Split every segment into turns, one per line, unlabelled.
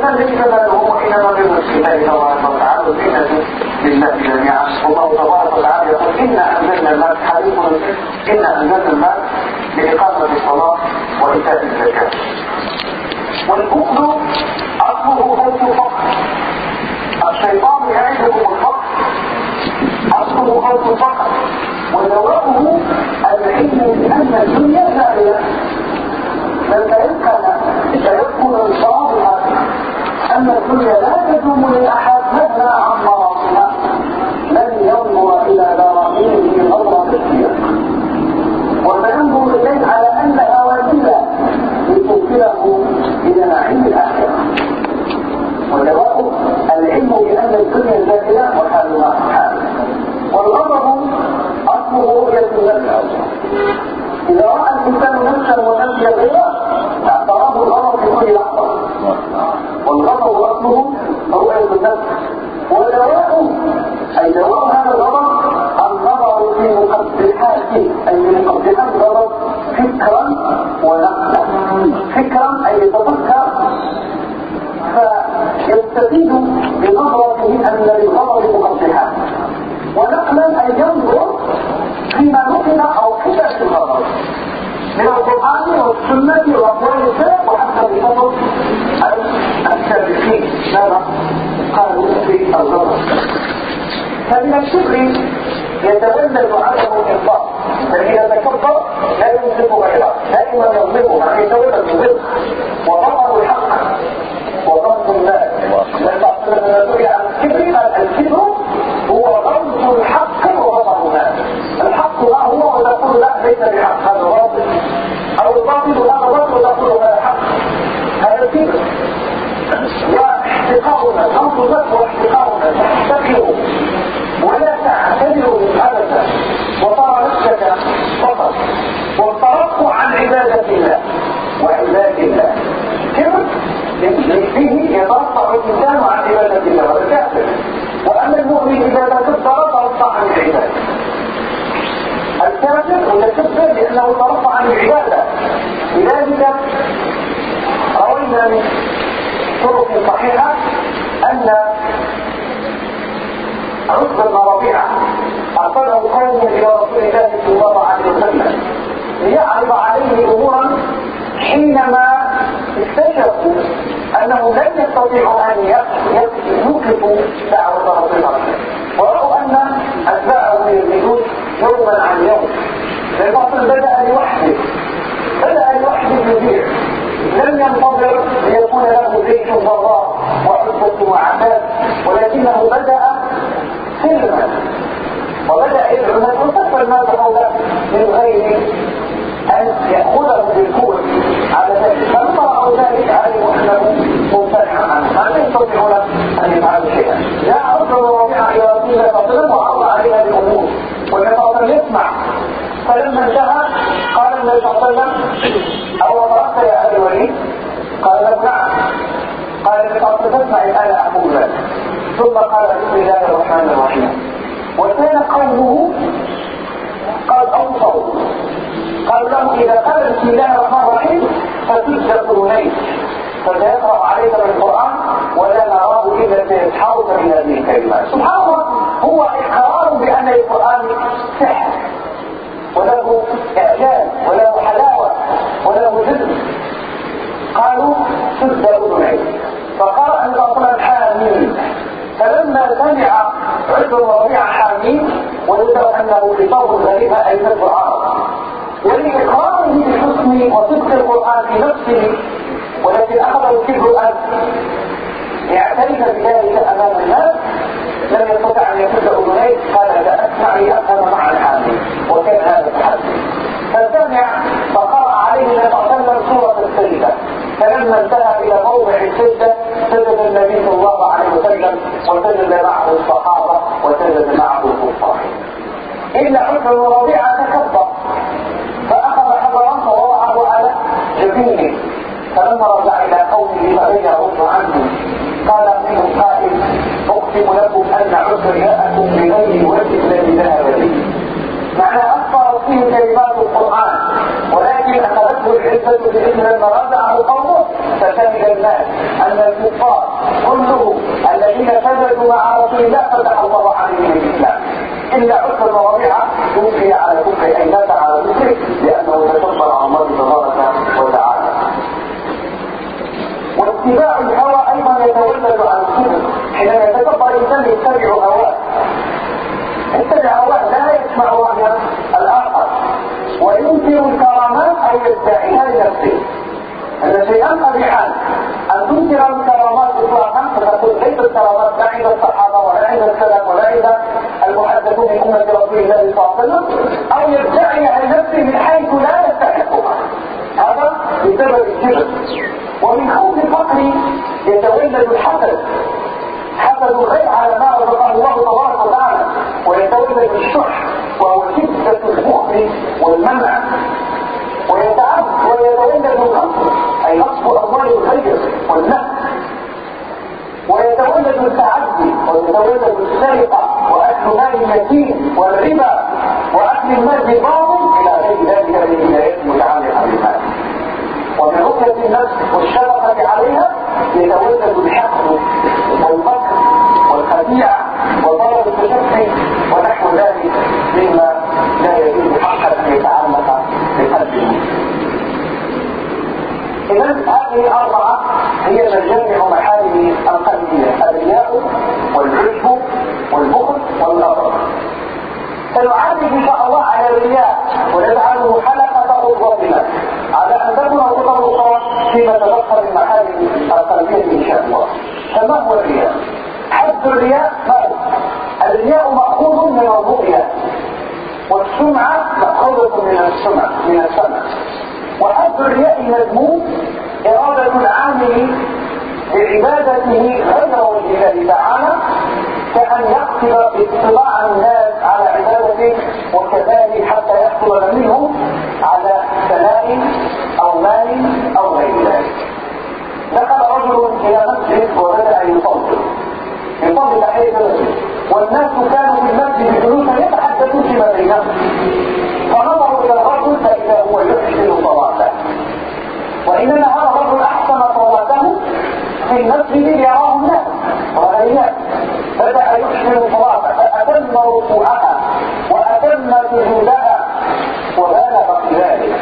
ليس لهم وإنما بالمسلمين تبارك وتعالى والزينة لله جميعا. والله تبارك وتعالى يقول إنا أنزلنا المال حديث إنا أنزلنا المال لإقامة الصلاة وإيتاء الزكاة. والبخل أصله خوف الفقر. الشيطان يعدكم الفقر. أصله خوف الفقر. ودواؤه العلم بأن الدنيا زائلة بل سيبقى سيكون الصواب أن الدنيا لا تدوم لأحد مهما عمر بها لن ينظر إلى دراهمه نظرة السياق وسينظر إليه على أنها وسيلة لتوصله إلى نعيم الآخرة. ودواء العلم بأن الدنيا زائلة وحالها حال والغضب أصله رؤية النفس إذا رأى الإنسان نفسا ونفسا غيره اعتراه الغضب في كل لحظة. والغضب أصله رؤية النفس ودواء أي دواء هذا الغضب النظر في مقدحات أي مقدحات الغضب فكرا ونقلا. فكرا أي يتفكر. فيستفيد بنظرته أن للغضب مقدحات ونقلا أي ينظر فيما نقل أو كتب في الغضب. من القرآن والسنة وأقوال السلف وحتى بفضل السابقين ماذا قالوا في الغضب فمن الشكر يتولد عدم الإنفاق فإذا تكبر لا ينفق غيره دائما يظلمه يعني يتولد الظلم. وبطل الحق وضبط المال لما سئل عن الكبر قال الكبر هو غمز الحق وبطل المال الحق ما هو وتقول لا ليس بحق. هذا باطل. أو الباطل هذا باطل وتقول هذا حق. هذا الكبر. واحتقارنا غمز النفس واحتقارنا تحتقر ولا تعتبر أبدا. وترى نفسك فقط. والترفع عن عبادة الله. وعباد الله. كبر فيه يترفع الإنسان عن عبادة الله. والكافر واما المؤمن إذا تكبر ترفع عن العباده الكافر متكبر لأنه ترفع عن العباده لذلك روينا من طرق صحيحة أن عقب بن أرسله قوم إلى رسول الله صلى الله عليه وسلم. ليعرض عليه أمورا حينما اكتشفوا أنه لن يستطيعوا أن يكلفوا دعوة رسول الله ورأوا أن أتباعه يزيدون يوما عن يوم. فالباطل بدأ لوحده. بدأ لوحده يبيع. لم ينتظر ليكون له جيش ضراء وعزة وعتاد ولكنه بدأ سلما وبدأ يدعو وكفر الناس حوله من غير أن يأخذه بالقوة على ذلك. فلما رأوا ذلك علموا أنه ممتنع عنه ما يستطيعون أن يفعلوا شيئا. إلى رسول الله عليه وسلم وعرض عليها الأمور والنبي صلى الله عليه وسلم يسمع. فلما انتهى قال النبي صلى الله عليه وسلم أو قرأت يا أبي الوليد؟ قال له نعم. قال النبي صلى الله عليه وسلم الآن أقول لك. ثم قال بسم الله الرحمن الرحيم. وكان قومه قد أوصوا. قال له إذا قال بسم الله الرحمن الرحيم فتجد قرنين فسيقرأ عليك القرآن ولا نراه إلا سيسحرك من هذه الكلمات سبحان الله هو إقرار بأن القرآن سحر. وله إعجاز وله حلاوة وله جزم قالوا سد أذنين فقرأ حامين فلما سمع عبد ربيع حامين ويدعو أنه بصوت غريبة أي في القرآن. ولإقراره بحسن وصدق القرآن في نفسه ولكن أخذه الكبر أن يعترف بذلك أمام الناس لم يستطع أن يسد أذنيه قال لا أسمع لأفهم معنى حالي وكان هذا التحدي فسمع فقرأ عليه النبي صلى الله عليه وسلم سورة السجدة فلما انتهى إلى موضع السجدة سجد النبي صلى الله عليه وسلم وسجد معه الصحابة وسجد معه الكفار. إلا عذر ربيعة تكبر. فأخذ حجرا فوضعه على جبينه. فلما رجع إلى قومه فبين رد عنه. قال منهم قائل أقسم لكم أن عذرياءكم بغير وجه الذي ذهب به. معنى أكثر فيه كلمات القرآن ولكن أخذته العزة بإذن لما رجعه قومه فشهد الناس أن الكفار كلهم الذين سجدوا مع رسول الله فتح الله عليهم الإسلام إلا عسر وربيعة توفي على كفر أي مات على كفره لأنه تكبر عن الله تبارك وتعالى. واتباع الهوى أيضا يتولد عن الكفر. حينما يتكبر الإنسان يتبع هواه. يتبع هواه لا يسمع رأي الآخر. وينكر أو يدعيها لنفسه هذا شيئا قبيحا أن تنكر الكرامات إطلاقا فتقول ليس الكرامات لا عند الصحابة ولا عند السلف ولا عند المحدثون من أمة رسول الله صلى الله عليه وسلم أو يدعيها لنفسه من حيث لا يستحقها هذا بسبب الكبر ومن خوف الفقر يتولد الحسد حسد الغير على ما رزقه الله تبارك وتعالى ويتولد الشح وهو شدة البخل والمنع ويتعب ويتولد الغصب أي نصب أموال الغير والنهب ويتولد التعدي ويتولد السرقة وأكل مال اليتيم والربا وأكل المال بالباطل إلى غير ذلك من الهدايات المتعلقة بالمال. ومن رؤية النفس والشفقة عليها يتولد الحقد والمكر والخديعة وطلب التشفي ونحو ذلك مما إذا هذه الأربعة هي مجامع محارم القلبية الرياء والعجب والبخل والنظر سنعرف إن شاء الله على الرياء ونجعله حلقة قدوتنا على أن تكون تطرقا فيما تبقى من محارم القلبية إن شاء الله. فما هو الرياء؟ حد الرياء مال الرياء مأخوذ من الرؤيا والسمعة مأخوذة من السمع من السمع. الرياء المذموم إرادة العامل بعبادته غير وجه الله تعالى كأن يقتل اطلاع الناس على عبادته وكذلك حتى يحصل منهم على ثناء أو مال أو غير ذلك. دخل رجل إلى مسجد وبدأ يصلي. يصلي تحية المسجد. والناس كانوا في المسجد جلوسا يتحدثون فيما بينهم. فنظروا إلى الرجل فإذا هو يحسن صلاته وإنما هذا الرجل أحسن صلاته في المسجد ليراه الناس. وغيره بدأ يحسن صلاته فأتم ركوعها وأتم سجودها وبالغ في ذلك.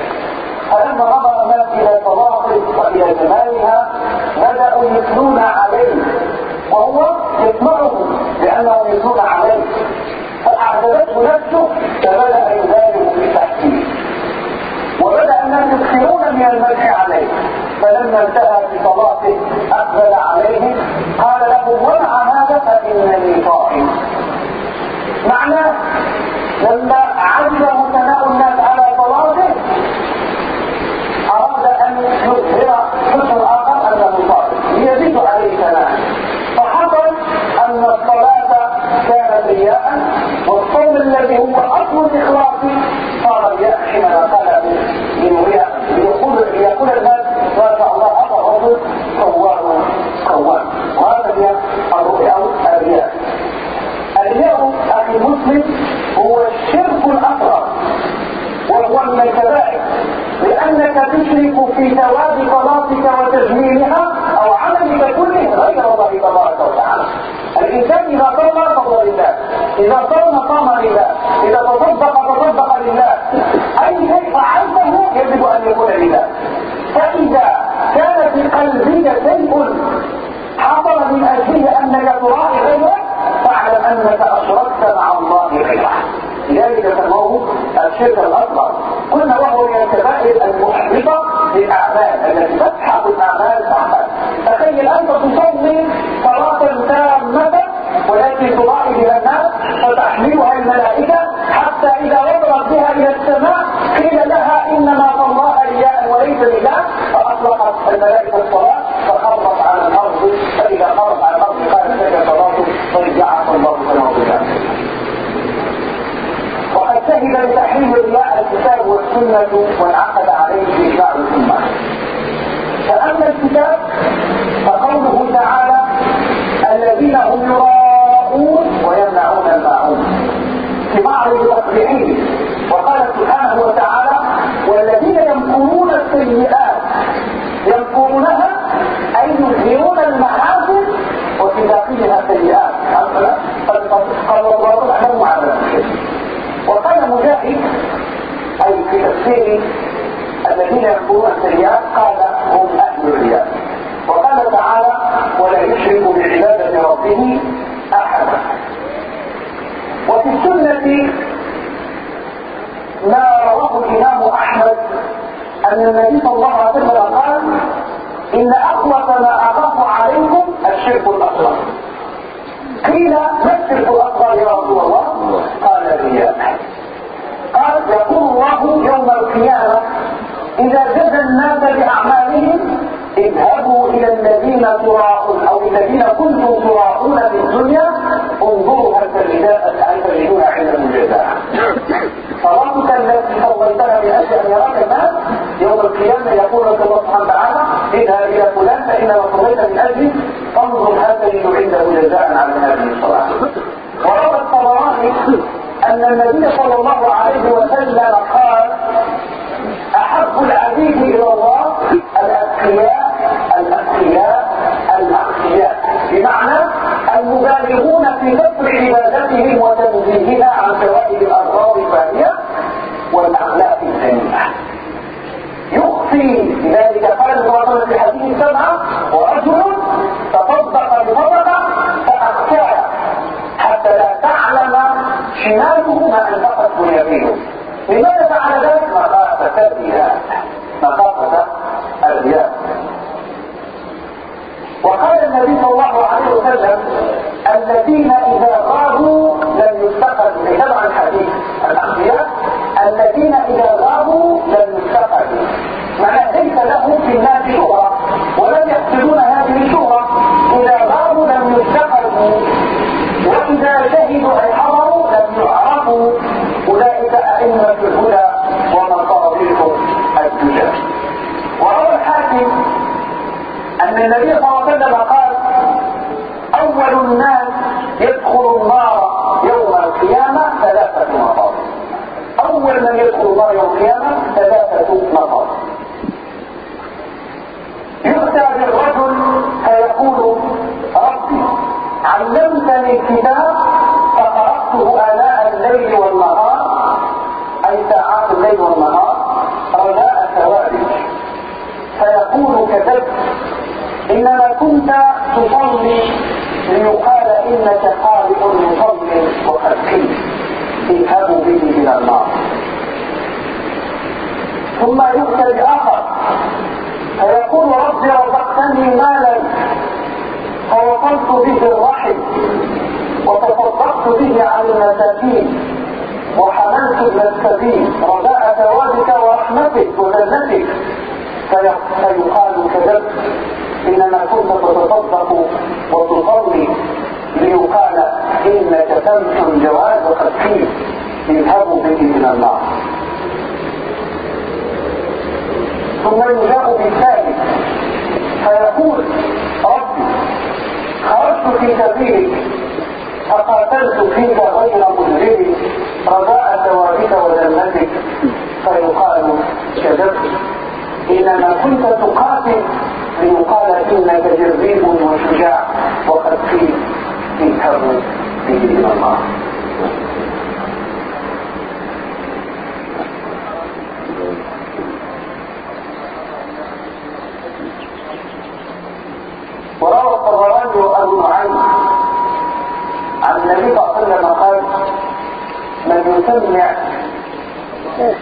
فلما نظر الناس إلى صلاته وإلى جمالها بدأوا يثنون عليه. وهو يسمعهم لأنهم يثنون عليه. فأعجبته نفسه فبدأ يبالغ في تحكيم وبدأ الناس المدح عليه. فلما انتهى بصلاته أقبل عليه قال له ومع هذا فإنني صائم معناه لما عجبه ثناء الناس على صلاته أراد أن يظهر حسن آخر أنه صائم ليزيد عليه ثناء فحصل أن الصلاة كانت رياء والصوم الذي هو أصل الإخلاص صار رياء حينما قال لنريا ليقول ليقول الناس ما شاء الله هذا الرجل صوام صوام وهذا هي الرؤيا الرياء الرياء أخي المسلم هو الشرك الأصغر وهو من الكبائر لأنك تشرك في ثواب صلاتك وتجميلها أو عملك كله غير الله تبارك وتعالى الإنسان إذا صلى صلى لله. إذا صام صام لله. إذا تصدق تصدق لله. أي شيء فعلته يجب أن يكون لله. فإذا كان في قلبك شيء حصل من أجله أنك تراعي غيره فاعلم أنك أشركت الشرك الأكبر. قلنا وهو من الكبائر المحبطه للأعمال التي تسحب الأعمال الاعمال تخيل أنت تصلي صلاة تامة ولكن تضاعي بها الناس فتحملها الملائكة حتى إذا وصلت بها إلى السماء قيل لها انما صلاها رياء وليس لله فاطلقت الملائكه الصلاه فخرت على الأرض فاذا خرت على الأرض قالت لك صلاته فرجعها الله كما وقد شهد بتحريم الرياء والسنة وانعقد عليه اجماع الامه فأما الكتاب فقوله تعالى الذين هم يراءون ويمنعون الماعون في معرض تصريحه وقال سبحانه وتعالى والذين يمكرون السيئات يمكرونها أي يظهرون المحاسن وفي داخلها سيئات. قال الله على وقال مجاهد في تفسير الذين يمكرون السيئات قال هم أهل الرياء وقال تعالى ولا يشرك بعبادة ربه احدا وفي السنة ما رواه الإمام أحمد أن النبي صلى الله عليه وسلم قال إن اخوف ما اخاف عليكم الشرك الاصغر قيل ما الشرك الاصغر يا رسول الله قال الرياء قال يقول الله يوم القيامه اذا جزى الناس باعمالهم اذهبوا إلى الذين تراءون أو الذين كنتم تراءون في الدنيا انظروا هل تجدون عندهم الجزاء صلاتك التي صليتها من أجل أن يراك الناس يوم القيامة يقول لك الله سبحانه وتعالى اذهب إلى فلان فانما صليت من أجلي فانظر هل تجد عنده جزاء على هذه الصلاة. وروى الطبراني أن النبي صلى الله عليه وسلم قال أحب العبيد إلى الله الأتقياء المبالغون في كثر عبادتهم وتنزيهها عن شوائب الاضرار الباهية والأخلاق السيئه يخفي ذلك قال الله في حديث سبعه ورجل تصدق بصدقه فاخفاها حتى لا تعلم شماله ما أنفقته يمينه لماذا فعل ذلك؟ مخافه الرياء مخافه الرياء وقال النبي صلى الله عليه وسلم الذين اذا غابوا لم يفتقدوا لتبع الحديث الاخبياء الذين اذا غابوا لم يفتقدوا معنى ليس له في الناس شهرة ولم يقصدون هذه الشهرة اذا غابوا لم يفتقدوا واذا شهدوا اي حضروا لم يعرفوا اولئك ائمة الهدى ومصابيح الدجى وروى الحاكم ان النبي صلى الله عليه وسلم قال اول الناس يدخل النار يوم القيامة ثلاثة نفر اول من يدخل النار يوم القيامة ثلاثة نفر يؤتى بالرجل فيقول ربي علمتني الكتاب فقرأته آلاء الليل والنهار أي ساعات الليل والنهار رجاء ثوابك فيقول كذبت إنما كنت تصلي ليقال إنك قارئ مصلي وقد قيل اذهبوا به إلى النار ثم يؤتى بآخر فيقول رب رزقتني مالا فوصلت به الرحم وتصدقت به عن المساكين وحملت ابن السبيل رجاء ثوابك ورحمتك وجنتك فيقال كذبت إنما كنت تتصدق وتصلي ليقال تمشي الجواز وقد قيل اذهبوا به من النار ثم يجاء بالثالث فيقول ربي خرجت في سبيلك. فقاتلت فيك غير مجرم رجاء ثوابك وجنتك. فيقال كذبت إنما كنت تقاتل. ليقال إنك جريب وشجاع. وقد قيل اذهبوا به إلى الله وروى الطبراني وابو نعيم عن النبي صلى الله عليه وسلم قال من يسمع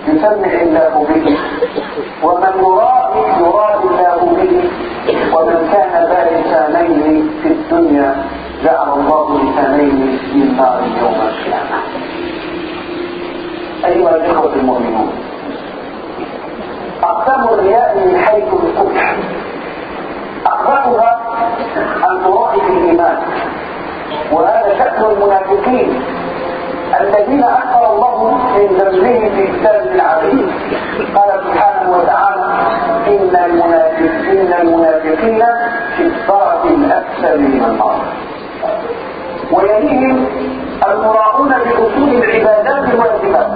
يسمع الله به ومن يرائي يرائي الله به ومن كان ذا لسانين في الدنيا جعل الله لسانين من نار يوم القيامة. أيها الإخوة المؤمنون أقسام الرياء من حيث القبح أقبحها أن تراعي الإيمان. وهذا شأن المنافقين الذين الله من ذنبهم في كتاب العزيز قال سبحانه وتعالى إن المنافقين المنافقين في الدرك الأكثر من النار ويليهم المراعون بأصول العبادات الواجبات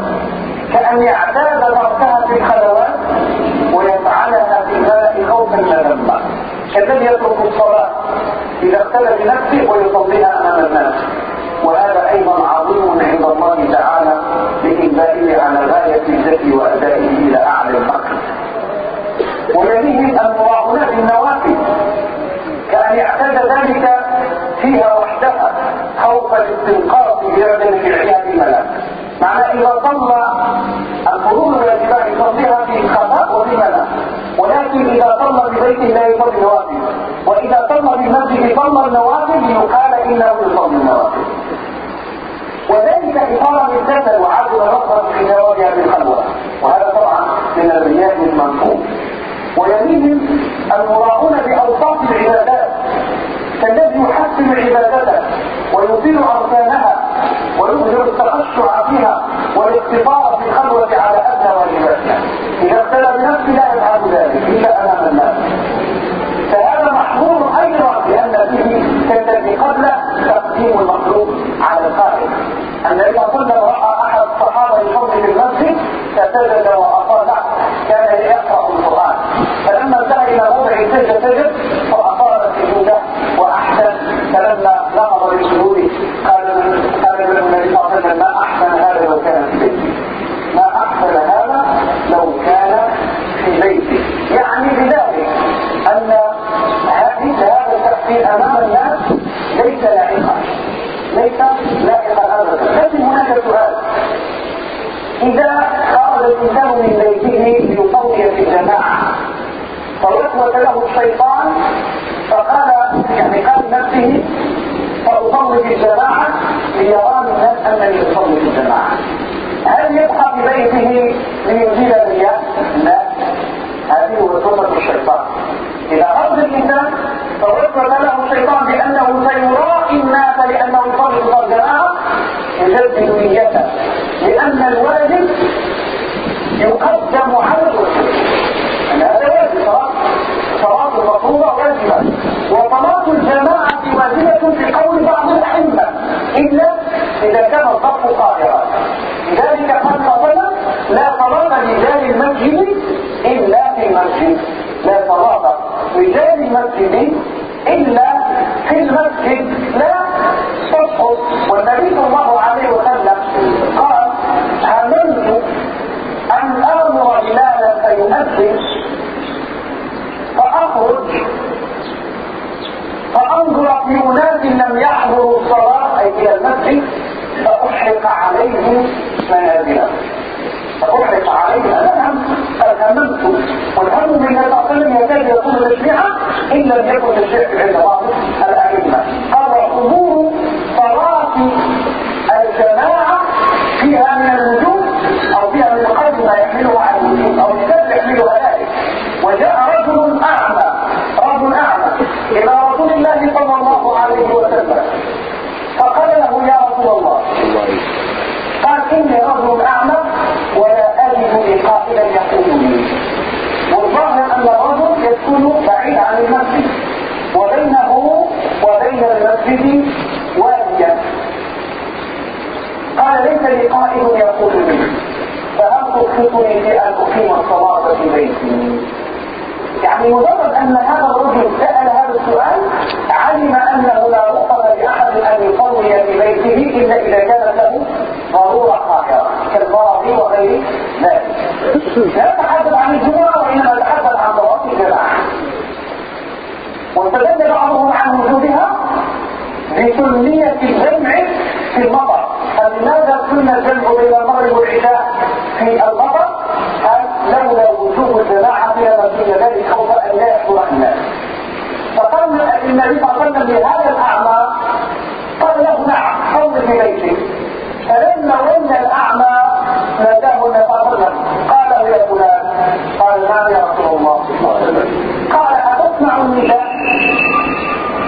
كأن يعتاد تركها في الخلوات ويفعلها في الماء خوفا مذمة كالذي يترك الصلاة إذا اختل بنفسه ويصليها أمام الناس وهذا أيضا عظيم عند الله تعالى لإنبائه على غاية الذكر وأدائه إلى أعلى المكر ويليه المراعونات النوافل كأن يعتاد ذلك فيها وحدها خوف الاستنقاذ بعدم فعلها الملاك معنى إذا صلى الفروض الواجبات يصليها في خفاء وفي ملاك ولكن إذا صلى ببيت لا يصلي النوافل وإذا صلى بالمسجد صلى النوافل يقال إنه يصلي النوافل وذلك إثارة للجسد وعدل في جوابها بالخلوة وهذا طبعا من الرياء المنصوب ويليهم المراؤون بأوصاف العبادات كالذي يحسن عبادته ويطيل أركانها ويظهر التخشع فيها والاقتصار في الخلوة على أدنى واجباتها. إذا ابتلى بنفسه لا يفعل ذلك إلا أمام الناس. فهذا محظور أيضا لأن فيه كالذي قبله تقديم المخلوق على الخالق أن إذا قلنا رأى أحد الصحابة يصلي في المسجد فسجد وأطال كان يقرأ القرآن. فلما انتهى إلى موضع سجد سجد فأطال سجوده وأحسن. فلما نهض لسجوده قال قال له النبي صلى الله عليه وسلم ما أحسن هذا لو كان في بيتي. ما أحسن هذا لو كان في بيتي. يعني بذلك أن هذا التأثير أمام الناس ليس لائقا إذا خرج الإنسان من بيته ليصلي في الجماعة. فوسوس له الشيطان فقال يعني قال نفسه فأصلي في الجماعة ليراني الناس أنني أصلي في الجماعة. هل يبقى في بيته ليزيل الرياء؟ لا. هذه وسوسة الشيطان. إذا خرج الإنسان فوسوس له الشيطان بأنه سيرائي الناس لأنه يصلي في الجماعة يجدد نيته. لأن الواجب يقدم الرسول أن هذا واجب صلاة. صلاة المفروضة واجبة. وصلاة الجماعة واجبة في قول بعض الأئمة. إلا إذا كان الضبط قاهرا لذلك قال مثلا لا صلاة لرجال المسجد إلا في المسجد. لا صلاة رجال المسجد إلا في المسجد. لا تسقط والنبي صلى الله عليه وسلم قال هممت أن آمر بلالا فيؤذن فأخرج فأنظر في أناس لم يحضروا الصلاة المسجد فأحرق عليهم منازلهم فأحرق عليهم أنا قد هممت والهم من عليه وسلم يكاد يكون تشريعا إن لم يكن تشريع عند بعض الأئمة. قال حضور صلاة الجماعة فيها من الوجود أو فيها من القلب ما يحمله على الوجود أو الكتاب يحملها ذلك وجاء رجل أعمى رجل أعمى إلى رسول الله صلى الله عليه وسلم فقال له يا رسول الله قال إني رجل أعمى ولا أجد قائلا يقول لي والظاهر أن الرجل يسكن بعيد عن المسجد وبينه وبين المسجد واديا قال ليس لي قائل يقول لي فهل في أن أقيم الصلاة في بيتي؟ يعني مجرد أن هذا الرجل سأل هذا السؤال علم أنه لا رخصة لأحد أن يصلي في بيته إلا إذا كانت له ضرورة قاهرة كالمرض وغير ذلك. لا نتحدث عن الجمعة وإنما نتحدث عن ضوابط الجماعة. واستدل بعضهم بسنية الجمع في المطر. فلماذا سن الجمع بين المغرب والعشاء في المطر. قال لولا وجود الجماعة في ذلك خوف أن لا يحضر الناس. فقال النبي صلى الله عليه وسلم لهذا الأعمى قال له نعم صل في بيتك فلما ولى الأعمى ناداه النبي صلى الله عليه وسلم قال له يا فلان قال نعم يا رسول الله قال أتسمع النداء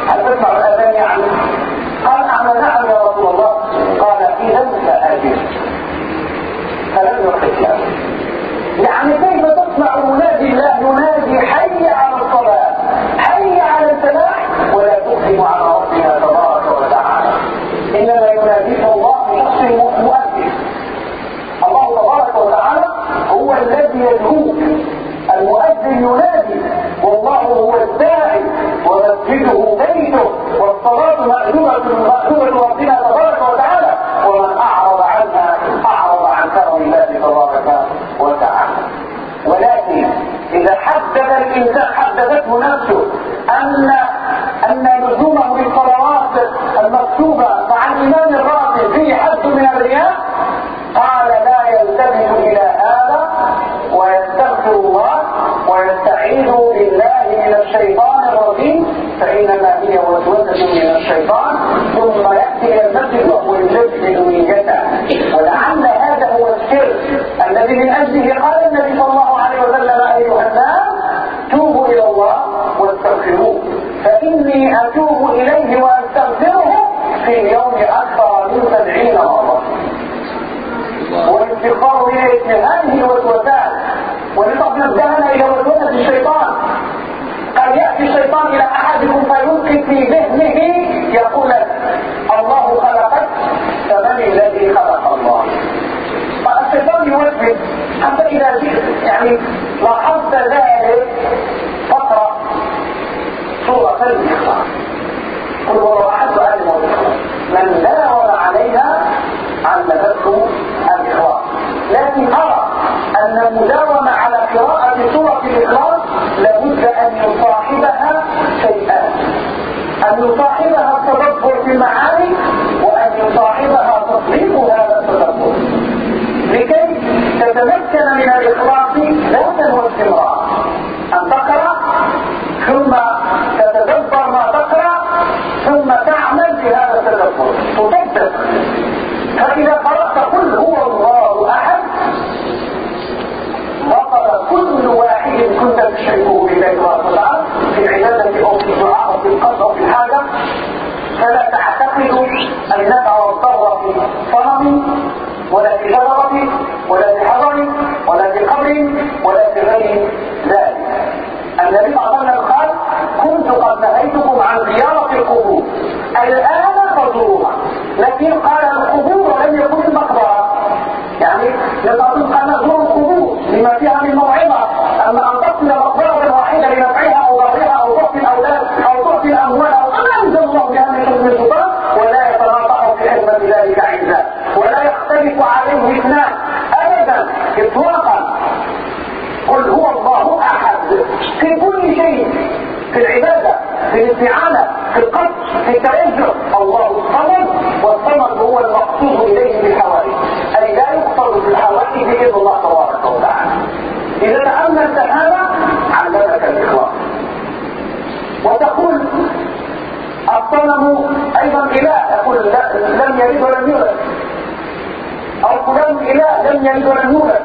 هل تسمع الأذان يعني قال نعم نعم يا رسول الله قال إذا فآجل فلم يحق يعني كيف تسمع منادي الله ينادي حي على الصلاة حي على الفلاح ولا تقسم على ربنا تبارك وتعالى إنما يناديك الله بشخص مؤذن الله تبارك وتعالى هو الذي يدعوك المؤذن ينادي والله هو الداعي ومسجده بيته والصلاة مأذونة مأذونة ربنا تبارك وتعالى ومن أعرض عنها أعرض عن كرم الله تبارك وتعالى ولكن إذا حدد الإنسان حددته نفسه أن أن لزومه للصلوات المكتوبة مع الإمام الراتب فيه حد من الرياء قال لا يلتفت إلى هذا ويستغفر الله ويستعيذ بالله من الشيطان الرجيم فإنما هي وسوسة من الشيطان ثم يأتي إلى المسجد وهو يجدد نيته ولعل هذا هو السر الذي من أجله قال النبي صلى الله عليه وسلم أيها الناس توبوا إلى الله واستغفروه فإني أتوب إليه وأستغفره في اليوم أكثر من سبعين مرة. والاستغفار اسم هذه الوسوسات ولتصل الذهن إلى وسوسة الشيطان. قد يأتي الشيطان إلى أحدكم فيلقي في ذهنه يقول الله خلقك فمن الذي خلق الله؟ فالشيطان يوجه حتى إذا يعني لاحظت ذلك سورة الإخلاص قل هو أحد أهل الإخلاص من داوم عليها علمته الإخلاص. لكن أرى أن المداومة على قراءة سورة الإخلاص لابد أن يصاحبها شيئان أن يصاحبها التدبر في المعاني وأن يصاحبها تطبيق هذا التدبر لكي تتمكن من الإخلاص ذاتا واستمرار أن تقرأ ثم تتدبر ما تقرأ ثم تعمل في هذا التدبر تطبق فإذا قرأت قل هو الله أحد بطل كل واحد كنت تشركه بالله تبارك وتعالى في العبادة أو في الدعاء أو في القصد أو في الحاجة فلا تعتقد النفع والضر في صنم ولا في شجرة ولا في حجر ولا في قبر ولا في غير ذلك. النبي صلى الله عليه قال كنت قد نهيتكم عن زيارة القبور. الآن فزوروها لكن قال القبور لم يكن المقبرة يعني لتظن أن نزور القبور لما فيها من موعظة أما أن تصل مقبرة واحدة لنفعها أو ضرها أو ضعف الأولاد أو ضعف الأموال أو ما أنزل الله بها من حكم السلطان ولا يتناطح في حكمة ذلك عزا ولا يختلف عليه اثنان أبدا إطلاقا قل هو الله أحد في كل شيء في العبادة في الاستعانة في في التوجه. الله الصمد والصمد هو المقصود إليه بالحوائج أي لا يقصد في الحوائج بإذن الله تبارك وتعالى. إذا تأملت هذا علمك الإخلاص. وتقول الصنم أيضا إله. يقول لم يلد ولم يولد. أو فلان إله لم يلد ولم يولد.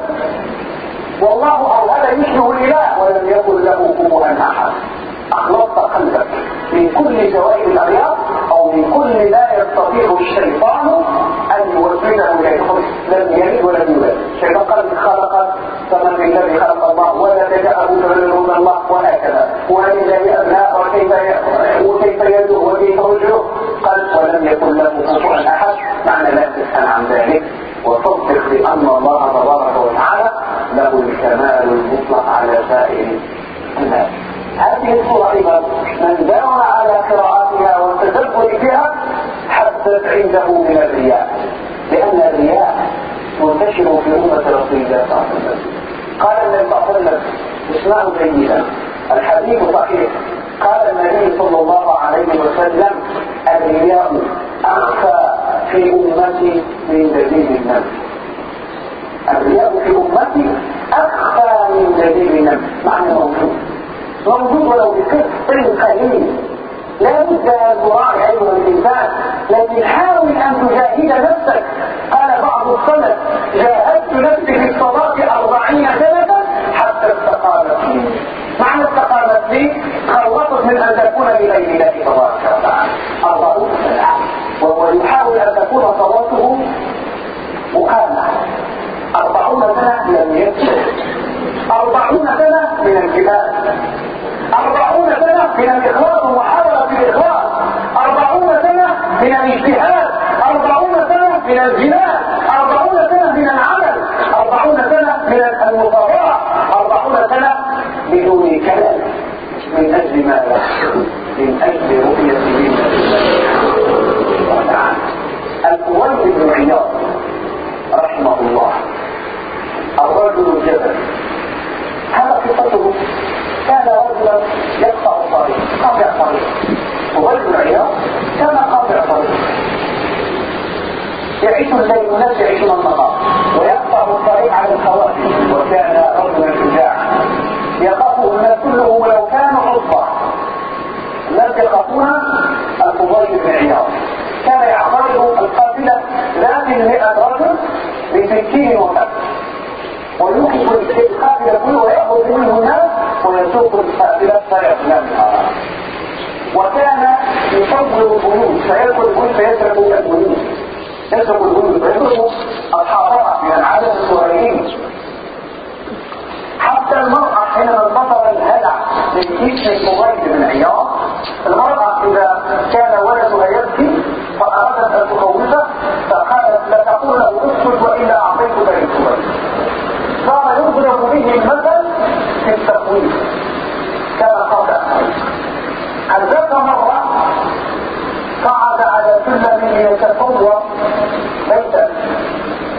والله أو هذا يشبه الإله ولم يكن له كفوا أحد. أخلصت قلبك من كل جوائب الأرياض أو من كل ما يستطيع الشيطان أن يوسوسه إليه لم يلد ولم يولد الشيطان قال خلق فمن الذي خلق الله ولا تجاءه فمن الله وهكذا ولله أبناء وكيف وكيف يدعو وكيف رجله قال ولم يكن له كفوا أحد معنى لا تسأل عن ذلك وتصدق بأن الله تبارك وتعالى له الكمال المطلق على سائر الناس هذه الصورة أيضا من داوم على قراءتها والتدبر بها حدث عنده من الرياء لأن الرياء منتشر في أمة رسول الله صلى الله عليه وسلم. قال النبي صلى الله عليه وسلم اسمعوا جيدا. الحديث صحيح. قال النبي صلى الله عليه وسلم الرياء أخفى في أمتي من دليل النفس الرياء في أمتي أخفى من جديد نفس معنى موجود. موجود ولو بقسط قليل. لا بد أن تراعي أيها الإنسان. لكن حاول أن تجاهد نفسك. قال بعض السلف جاهدت نفسي في الصلاة أربعين سنة حتى استقامت لي. معنى استقامت لي؟ خلصت من أن تكون بغير الله تبارك وتعالى. أربعون سنة وهو يحاول أن تكون صلاته مقامة. أربعون سنة لم يكتب أربعون سنة من الجهاد أربعون سنة من الإخلاص ومحاولة الإخلاص أربعون سنة من الاجتهاد. أربعون سنة من الجهاد أربعون سنة من العمل. أربعون سنة من المصابرة أربعون سنة بدون كلام. من أجل ماذا؟ من أجل رؤية الله. تعالى الفويد بن عياض رحمه الله. الرجل الجبل. قصته كان رجلا يقطع الطريق قاطع طريق ورجل عياض كان قاطع طريق يعيش الليل الناس يعيشون النهار ويقطع الطريق على الخواتم وكان رجلا شجاعا يخافه الناس كلهم ولو كانوا عصبة الناس يخافون الفضيل بن عياض كان يعترض القافلة ذات المئة رجل بسكين وفتح ويوقف القافلة كله ويأخذ منه الناس ويسوق القافلة فيغنمها وكان يصور البيوت فيأكل البيوت فيسرق البيوت يسرق البيوت ويضرب أصحابها من العدد الصغيرين. حتى المرأة حينما انبطل الهلع من جسم الفضيل بن عياض المرأة إذا كان ولدها يبكي فأرادت أن تخوفه فقالت لا تقول له اسكت في التقويم. كما قال. هل ذات مرة قعد على سلم ليتفوق بيتا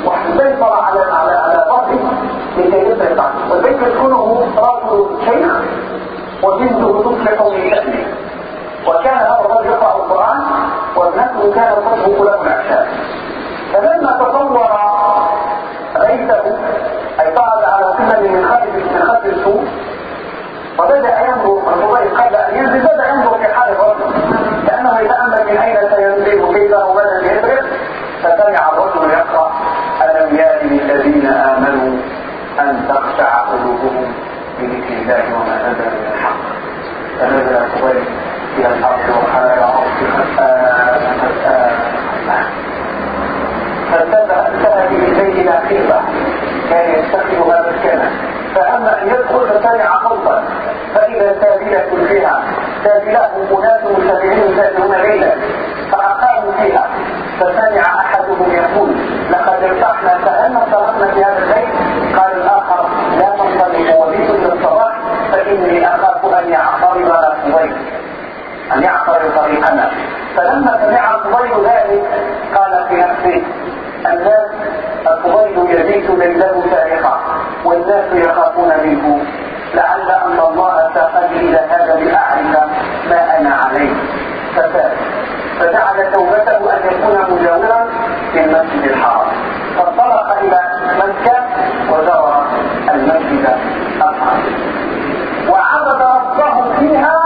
وسيطر على على على ظهره لكي يدرك عنه. والبيت يسكنه رجل شيخ وبنته تصلح من شأنه وكان هذا الرجل يقرأ القرآن وابنته كانت تطبخ له العشاء فلما تصور بيته أي قعد من خلف من خلف السوق وبدأ ينظر الفضيل قبل أن ينزل بدأ ينظر في حال الرجل. كأنه يتأمل من أين سينزل وكيف هو بدأ يدرك فسمع الرجل يقرأ ألم يأن للذين آمنوا أن تخشع قلوبهم بذكر الله وما نزل من الحق؟ فنزل الفضيل إلى الأرض وقال يا رب فانتهى به البيت إلى خيبة. كان يتخذ هذا الكلام. فأما أن يدخل فسمع خوفا فإذا سابلة فيها سابلة أناس متابعين سابلون ليلا فأقاموا فيها. فسمع أحدهم يقول لقد ارتحنا فهل انطلقنا في هذا الليل قال الآخر لا تنطلق وبيت للصباح فإني أخاف أن يعترض الفضيل أن يعترض طريقنا فلما سمع الفضيل ذلك قال في نفسه الناس الفضيل يبيت ليله سارقا والناس يخافون منه. لعل أن الله ساقني إلى هذا لأعرف ما أنا عليه. فساد. فجعل توبته أن يكون مجاورا في المسجد الحرام. فانطلق إلى مكة وزار المسجد الحرام. وعبد ربه فيها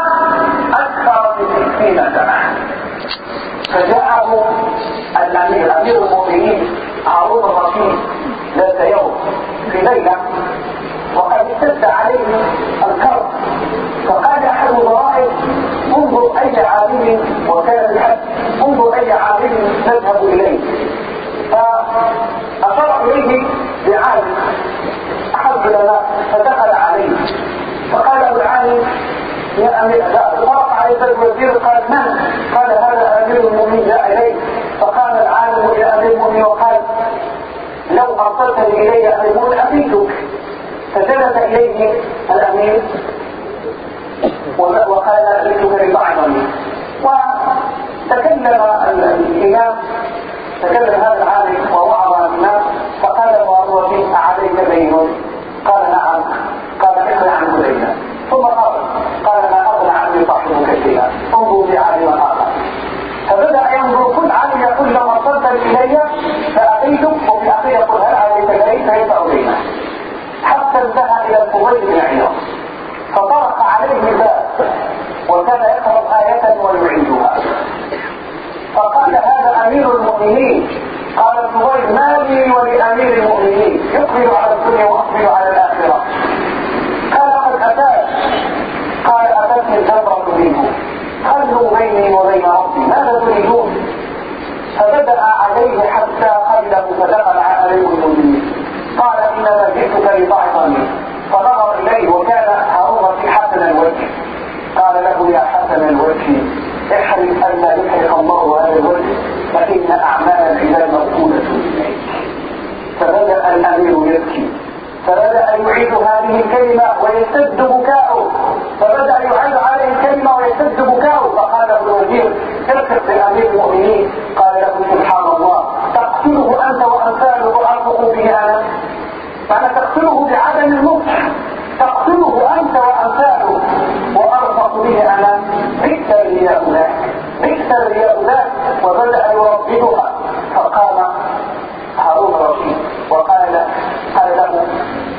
أكثر من ستين سنة. فجاءه الأمير أمير المؤمنين هارون الرشيد ذات يوم في ليلة وقد اشتد عليه الكرب. فقال أحد الضرائب انظر أي عالم وكان الحد انظر أي عالم نذهب إليه. فأشار إليه بعالم. أحد العلماء فدخل عليه. فقال له العالم يا أمير لا ورق عليه الوزير قال من؟ قال هذا أمير المؤمنين جاء إليه فقال العالم إلى أمير المؤمنين وقال لو أرسلتني إلي المؤمنين أفيدك فجلس إليه الأمير. وقال جئتك لتعظني وتكلم الإمام. تكلم هذا العالم. ووعظ يعيدها فقال هذا أمير المؤمنين. قال الزبير ما لي ولأمير المؤمنين؟ يقبل على الدنيا وأقبل على ويسد بكاءه فبدأ يعيد عليه الكلمة ويسد بكاءه فقال ابن وزير ارسل في امير المؤمنين. قال له سبحان الله تقتله أنت وأمثاله وأرفق به أنا؟ فأنا تقتله بعدم النصح تقتله أنت وأمثاله وأرفق به أنا؟ بئس الرياء ذاك بئس الرياء ذاك وبدأ يرددها. فقام هارون الرشيد. وقال قال له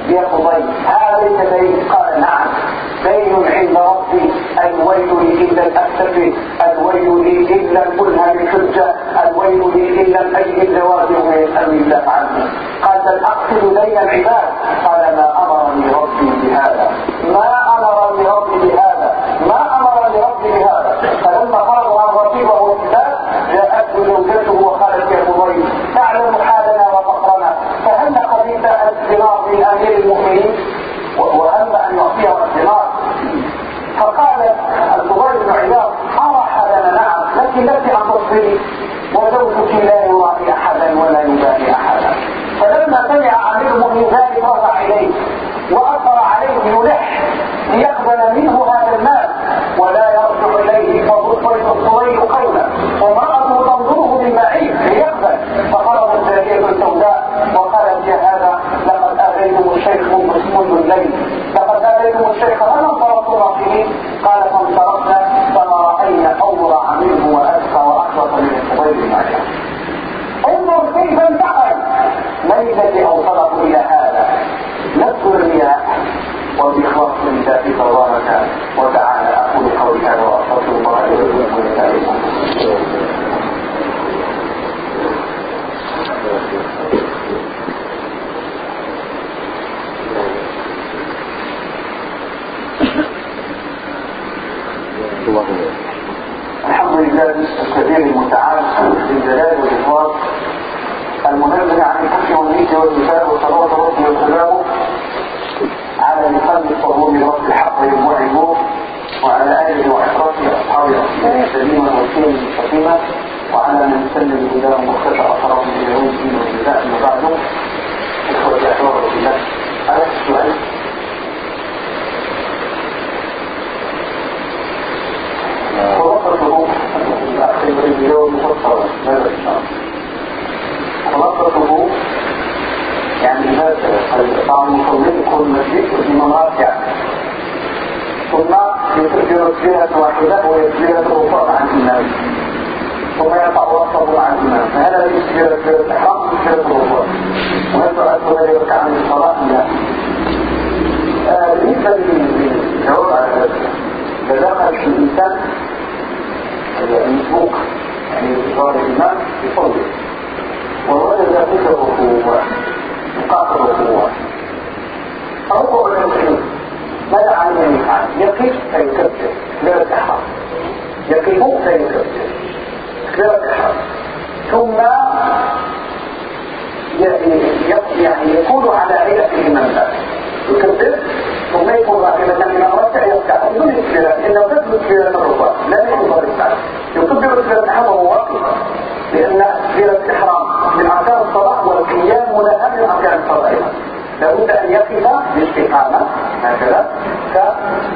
يا قضي قلت قال نعم. دين عند ربي الويل لي إلا اكتفي الويل لي إلا الكلها الحجة الويل لي إلا اجد الجواب من يسأل الله عنه قال بل أقصد ليل العباد.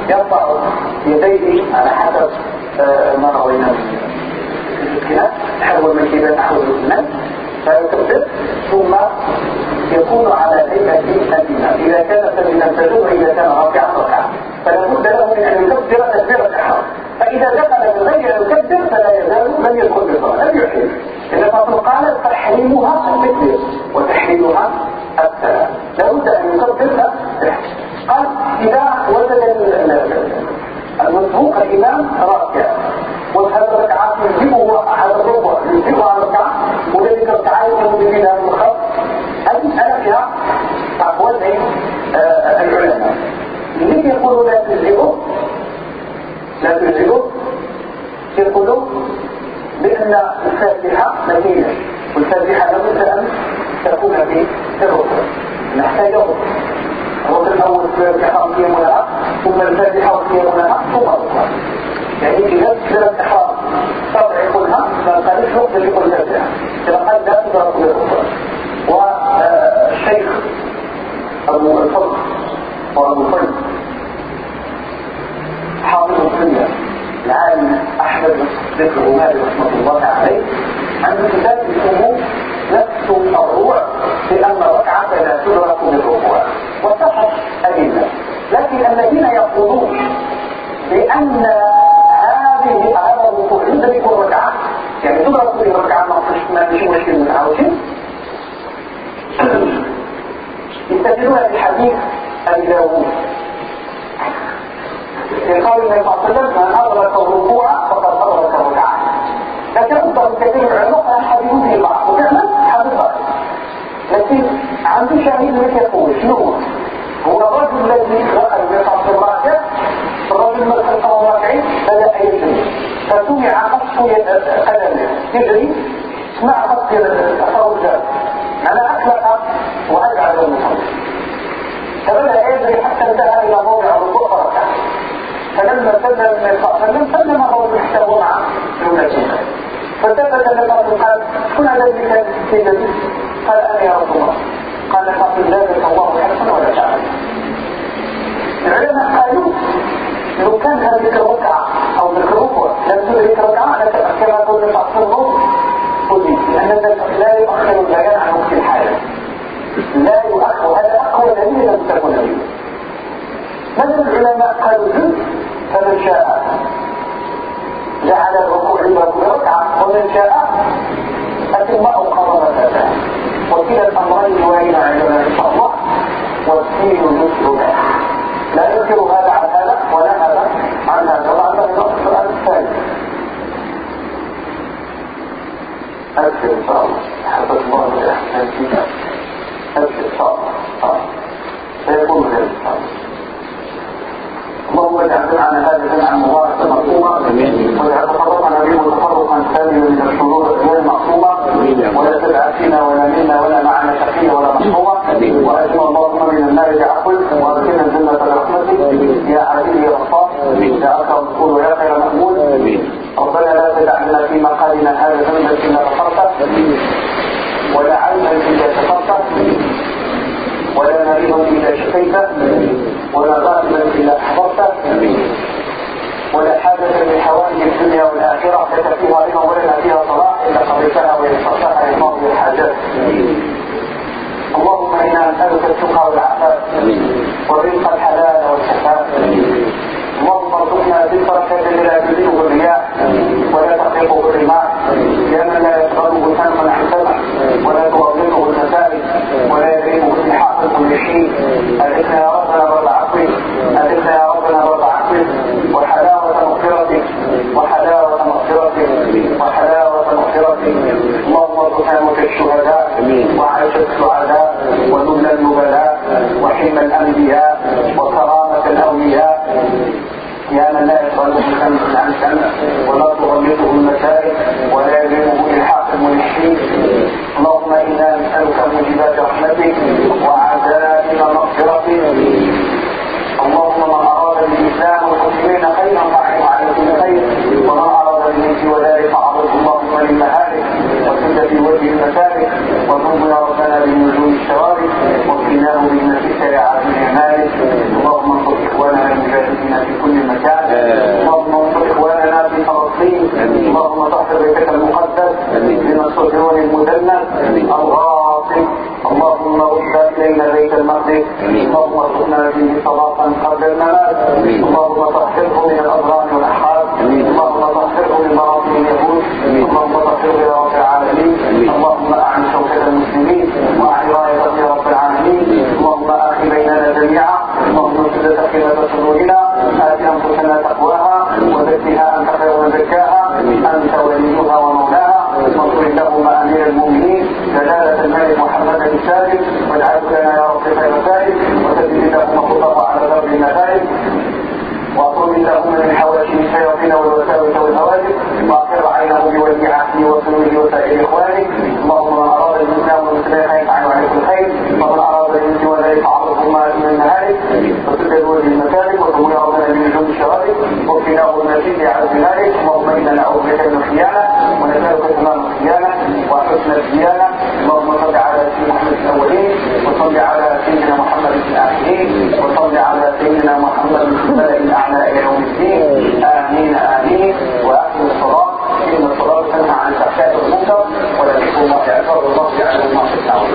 يرفع يديه على حسب آه، ما رأينا. الاسكنات حول المكيدات حول فيكبر ثم يكون على هيئة سليمة إذا كان سليما تدور إذا كان ركعا ركعا فلا بد له من أن يكبر تكبيرة الإحرام فإذا دخل من غير يكبر فلا يزال لم يكن بصلاة لم يحرم إن فاطمة قالت تحريمها التكبير وتحليلها السلام لابد أن يكبر الإحرام قال إذا وجد المسبوق الإمام راكع والحرب ركعات يجيبه على الركوع. يجيبه على الركعة. وذلك الركعة يجيبه من الخط هذه أرجع تعقول العلماء. ليه يقولوا لا تجيبه لا تجيبه يقولوا بأن الفاتحة مدينة والفاتحة لابد أن تكون في الركوع. نحتاجه. الركن الأول في قيامها ثم الفاتحة وقيامها ثم الركن يعني إذا ثلاث إحرام طبع يقولها ما قالش وقت اللي يقول إذا قال لا تدرك بالركن والشيخ أبو الفضل وأبو الفضل. حافظ السنة. العالم أحمد الصديق الغماري رحمة الله عليه. عنده كتاب اسمه نفس الروع بأن الركعة لا تدرك بالركوع وصحت أدلة لكن الذين يقولون بأن هذه هذا الركوع يدرك الركعة يعني تدرك بالركعة ما فيش مشكل متعاوشين يستدلون بحديث أبي داوود في قول النبي صلى الله عليه وسلم من أدرك الركوع فقد أدرك الركعة لكن أفضل كثير من العلماء حديثه بعض. حديث لكن عنده شاهد لك يقول شنو هو؟ هو الرجل الذي صلى الله عليه وسلم الرجل من خلقه راكعين بدأ يجري. فسمع قصف قدمه. يجري. سمع قصف الفوزان أنا أخلق وأجعل المصلي فبدأ يجري حتى انتهى إلى موضع الركوع فركع فلما سلم النبي صلى الله عليه وسلم سلم الرجل حسابه مع المسجد. فالتفت النبي قال كن هذا الذي كان في جديد قال أنا يا رسول الله. قال فقل ذلك الله يحسن ولا تعالى العلماء قالوا لو كان هذا ذكر ركعة أو ذكر ركوع لم تدرك ركعة قلنا في أصل النص قلت لأن لا يؤخر البيان عن وقت الحالة لا يؤخر هذا أقوى دليل لم تكن به مثل العلماء قالوا جزء فمن شاء جعل الركوع له ركعة ومن شاء أتم أو قرر ذلك. وكلا الأمرين وين عندنا إن شاء الله والدين مثل لا ينكر هذا عن هذا ولا هذا عن هذا وعندنا نقص السؤال الثاني أبشر إن شاء الله. حفظ الله الإحسان فيك أبشر إن شاء الله. سيكون ذلك إن شاء الله. اللهم اجعل جمعنا هذا جمعا مباركا مرحوما واجعل ولا فينا ولا منا ولا معنا شقيا ولا محروما وأجمع اللهم من النار بعفوك وادخلنا الجنة برحمتك يا عزيز يا غفار يا اكرم الرسول ويا خير مأمون ربنا لا تدع لنا في مقالنا هذا ذنبا إلا غفرته. ولا عيبا الا سترته ولا مريضا الا شفيته ولا غائبا إلا أحضرته. ولا حاجة من حوائج الدنيا والآخرة. لك فيها رضا ولنا فيها الغاصب اللهم رد إلينا بيت المقدس اللهم ارزقنا به صلاة قبل الممات اللهم طهره من الأضرار وصل على سيدنا محمد الملك الأعلى إلى يوم الدين. آمين آمين. وأقم الصلاة إن الصلاة تنهى عن الفحشاء المنكر ولذكر ما أكبر الله يعلم ما في التعاون